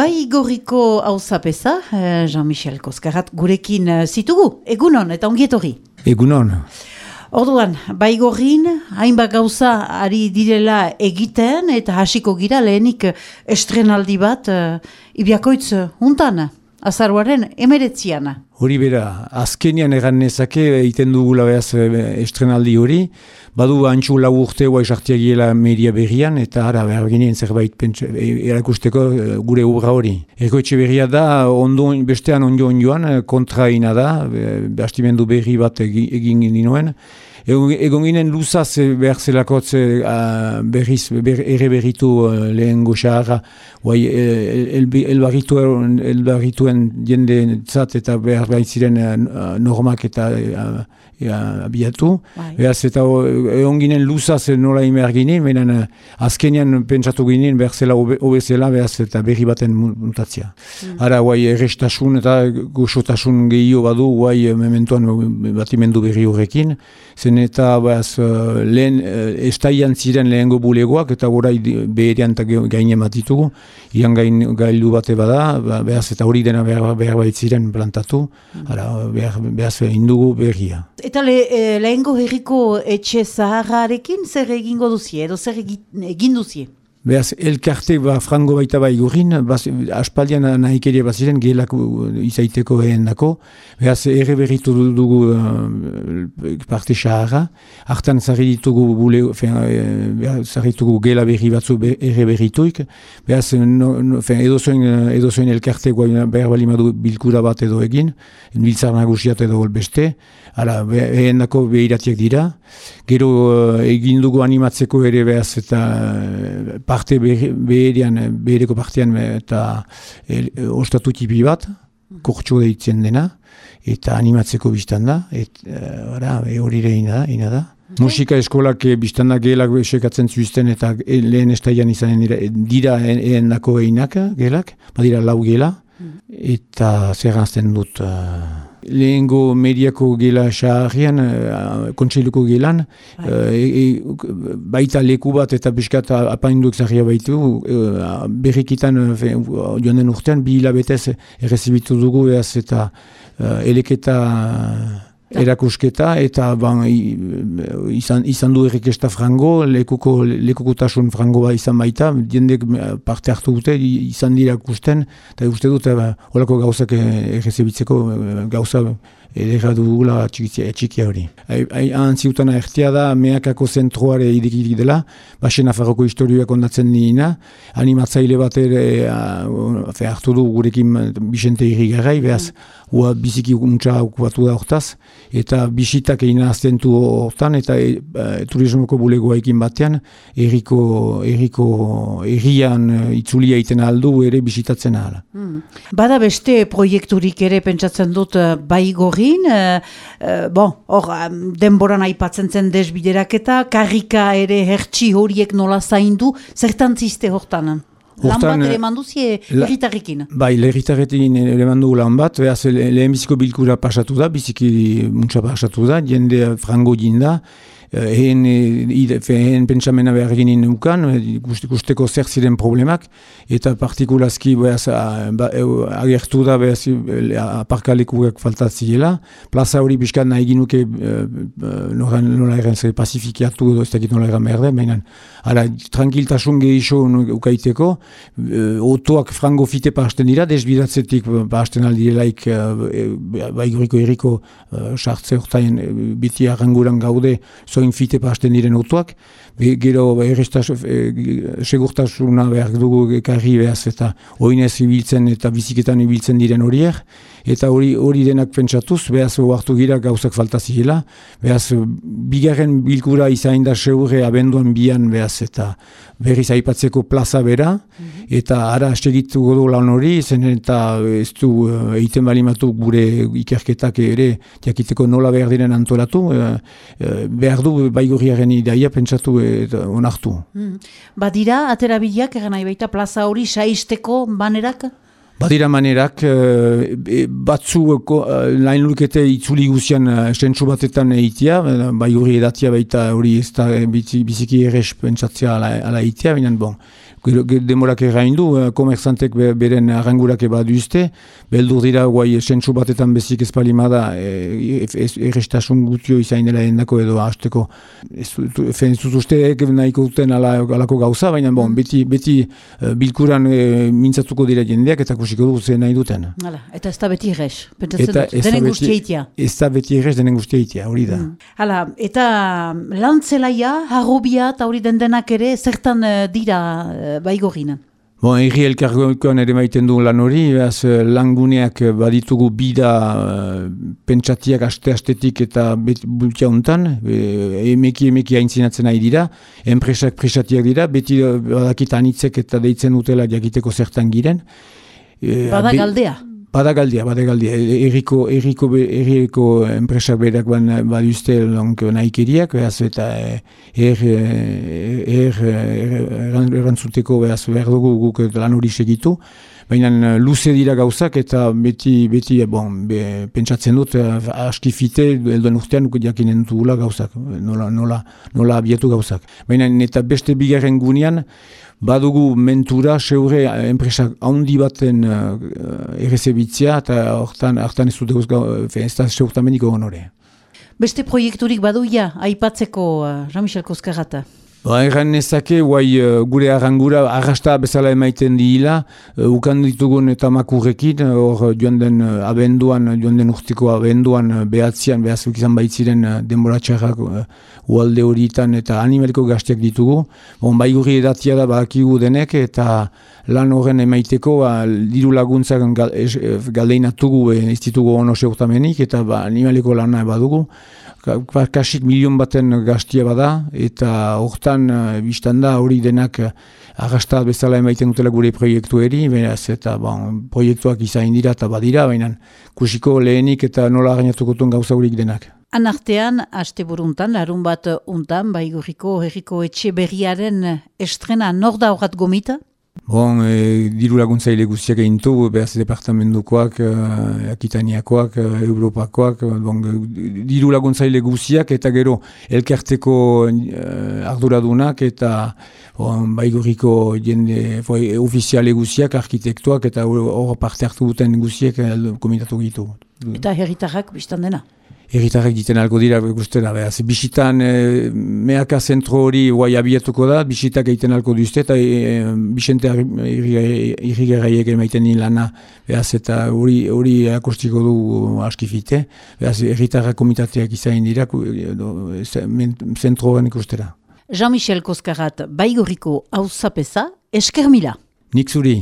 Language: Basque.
Bai gorriko hau zapesa, eh, Jean-Michel Koskarat, gurekin eh, zitugu, egunon eta ongietorri. Egunon. Orduan, bai gorrin, hainbat gauza ari direla egiten eta hasiko gira lehenik estrenaldi bat, uh, ibiakoitz huntan, azaruaren emeretziana. Hori bera, azkenian egan nezake egiten dugula behaz estrenaldi hori, badu antxu lau urte hoa esartiagiela media berrian, eta ara behar ginen zerbait pentsa, erakusteko gure urra hori. Eko etxe berria da, ondo, bestean ondo ondoan, kontraina da, bastimendu berri bat egin ginen Egon ginen luzaz behar zelakotz berriz, ber, ere berritu lehen goxarra, guai elbarrituen jende zat eta behar baitziren normak eta abiatu. Bai. Beaz, eta egon ginen luzaz nola imer ginen, menan azkenian pentsatu ginen behar zela obezela, behaz eta berri baten mutatzia. Mm. Ara, guai, errestasun eta goxotasun gehiago badu, guai, mementuan batimendu berri horrekin, zen eta behaz, lehen, estaian ziren lehengo bulegoak, eta gorai beherian eta gaine matitugu, ian gain, gailu bate bada, ba, behaz, eta hori dena behar, behar baitziren plantatu, mm. ara, behaz, behaz, indugu berria. Eta le, e, lehengo herriko etxe zaharrarekin zer egingo duzie, edo zer egin duzie? Beaz, elkarte ba, frango baita bai gurin, aspaldian nahikeria baziren, gehelak izaiteko ehen dako. Beaz, ere berritu dugu uh, parte xaharra. Artan zarri ditugu, bule, uh, ditugu gela berri batzu be, ere berrituik. Beaz, no, no, edozoin, edozoin elkarte guai behar bali madu bilkura bat edo egin, biltzar nagusiat edo beste. Hala, ehen dako behiratiak dira. Gero uh, egin dugu animatzeko ere behaz eta parte beherian, behereko partean eta e, ostatu tipi bat, kortxo deitzen dena, eta animatzeko biztan da, eta e, hori ere ina da, ina da. Musika eskolak e, biztan da gehelak sekatzen zuizten eta e, lehen estaian izanen dira, dira ehen dako gehelak, badira lau gela, mm. eta zer dut... Lehengo mediako gela xaharrian, uh, kontseiluko gelan, uh, e, baita leku bat eta biskat apainduk zahia baitu, uh, berrikitan uh, joan den urtean, bi hilabetez errezibitu dugu behaz eta uh, eleketa erakusketa eta ban, izan, izan du errekesta frango, lekuko, lekuko tasun frango ba izan baita, jendek parte hartu dute, izan dira kusten, eta uste dut, holako gauzak errezibitzeko gauza edera dugula txikia hori. Han ziutana ertia da, meakako zentroare idikirik dela, basen afarroko historioak ondatzen nina, animatzaile bat ere hartu du gurekin Bixente irrigarrai, behaz, ua biziki untsa okupatu da hortaz, eta bisitak egin aztentu hortan, eta e, e, turismoko bulegoa batean, erriko, erriko errian e, itzulia iten aldu ere bisitatzen ahala. Hmm. Bada beste proiekturik ere pentsatzen dut bai egin, uh, uh, bon, hor, denboran aipatzen zen desbideraketa, karrika ere hertsi horiek nola zaindu, zertan ziste hortan? Lan bat ere manduzie erritarrekin? Bai, erritarrekin ere mandu lan bat, behaz lehenbiziko bilkura pasatu da, biziki muntza pasatu da, jende frango jinda, ehen, ehen pentsamena behar ginen nukan, guzteko zer ziren problemak, eta partikulazki behaz, ba, agertu da behaz aparkalekuak faltatziela, plaza hori biskat nahi ginuke nola erren zer pasifikiatu edo ez dakit nola erren behar den, baina ala, tranquiltasun gehiago ukaiteko, otoak frango fite pasten dira, desbidatzetik pasten aldielaik baiguriko eriko sartze hortain biti arranguran gaude, zoin fite pasten diren otuak, gero errestas, e, segurtasuna behar dugu ekarri behaz eta oinez ibiltzen eta biziketan ibiltzen diren horiek, eta hori hori denak pentsatuz, behaz oartu gira gauzak faltaziela, behaz bigarren bilkura izain da seurre abenduan bian behaz eta berriz aipatzeko plaza bera, mhm. eta ara segitu godo lan hori, zen eta ez du eiten balimatu gure ikerketak ere, jakiteko nola behar diren antolatu, uh, uh, behar du baigurriaren idaia pentsatu eta onartu. Mm. Badira, atera bideak, egan nahi baita plaza hori saisteko banerak? Badira manerak, e, batzu e, lain lukete itzuli guzian estentsu batetan eitia, bai hori edatia baita hori ez da biziki errez pentsatzea ala, ala baina bon, demorak errain du, eh, komerzantek beren arrangurak eba duzte, beldur dira guai sentsu batetan bezik ezpalimada e, errestasun gutio izain dela endako edo hasteko. Ez dut uste nahiko duten alako gauza, baina bon, beti, beti uh, bilkuran e, mintzatuko dira jendeak eta kusiko du zen nahi duten. Hala, eta ez da beti errez, pentsatzen dut, denen guztia Ez da beti errez, denen guztia hori da. Mm. Hala, eta lantzelaia, harrobia eta hori den denak ere, zertan dira baigorina? Bon, erri elkargoikoan ere maiten du lan hori, behaz languneak baditugu bida uh, pentsatiak aste-astetik eta bultia hontan, emeki emeki haintzinatzen nahi dira, enpresak presatiak dira, beti badakit anitzek eta deitzen utela jakiteko zertan giren. Bada galdea? Bada galdia, bada galdia. Eriko, eriko, eriko enpresak berak baduzte lank nahikeriak, behaz, eta er, er, erantzuteko behaz behar dugu guk lan hori segitu. Baina luze dira gauzak eta beti, beti bon, be, pentsatzen dut, aski fite, elduen urtean jakinen dugula gauzak, nola, nola, nola abietu gauzak. Baina eta beste bigarren gunean, badugu mentura seure eh, enpresak handi baten uh, errezebitzia eta hortan, hortan ez dut ez da seurtan beniko honore. Beste proiekturik baduia, aipatzeko uh, Jean-Michel Koskarata? Ba, erran nezake, guai uh, gure arrangura arrasta bezala emaiten dihila, uh, ukan ditugun eta makurrekin, hor joan den abenduan, joan den urtiko abenduan behatzean, behatzuk izan baitziren denboratxarrak uh, ualde horietan eta animaliko gazteak ditugu. Bon, bai guri edatia da bakigu denek eta lan horren emaiteko ba, diru laguntzak gal, galdeinatugu ez ditugu ono seurtamenik eta ba, animaliko lana badugu. Kasik milion baten gaztia bada eta hortan uh, biztan da hori denak uh, arrasta bezala emaiten dutela gure proiektu eri, beraz eta bon, proiektuak izain dira eta badira, baina kusiko lehenik eta nola gainatuko gauza hurik denak. Anartean, haste buruntan, larun bat untan, baiguriko herriko etxe berriaren estrena nor da horat gomita? Bon, e, diru laguntzaile guztiak egin du, behaz departamentokoak, e, akitaniakoak, e, europakoak, bon, diru laguntzaile guztiak eta gero elkarteko e, arduradunak eta bon, baiguriko jende foi, ofiziale guztiak, arkitektuak eta hor parte hartu duten guztiak e, komitatu gitu. Eta herritarrak biztan dena? Erritarrek diten algo dira guztera. Beaz, bisitan e, meaka zentro hori guai abietuko da, bisitak egiten alko duzte, eta e, bisente irrigarraiek emaiten nien lana, beaz, eta hori hori akustiko du askifite, beaz, erritarrak komitateak izan dira, zentro horren ikustera. Jean-Michel Koskarat, baigoriko hau zapesa, esker mila. Nik zuri.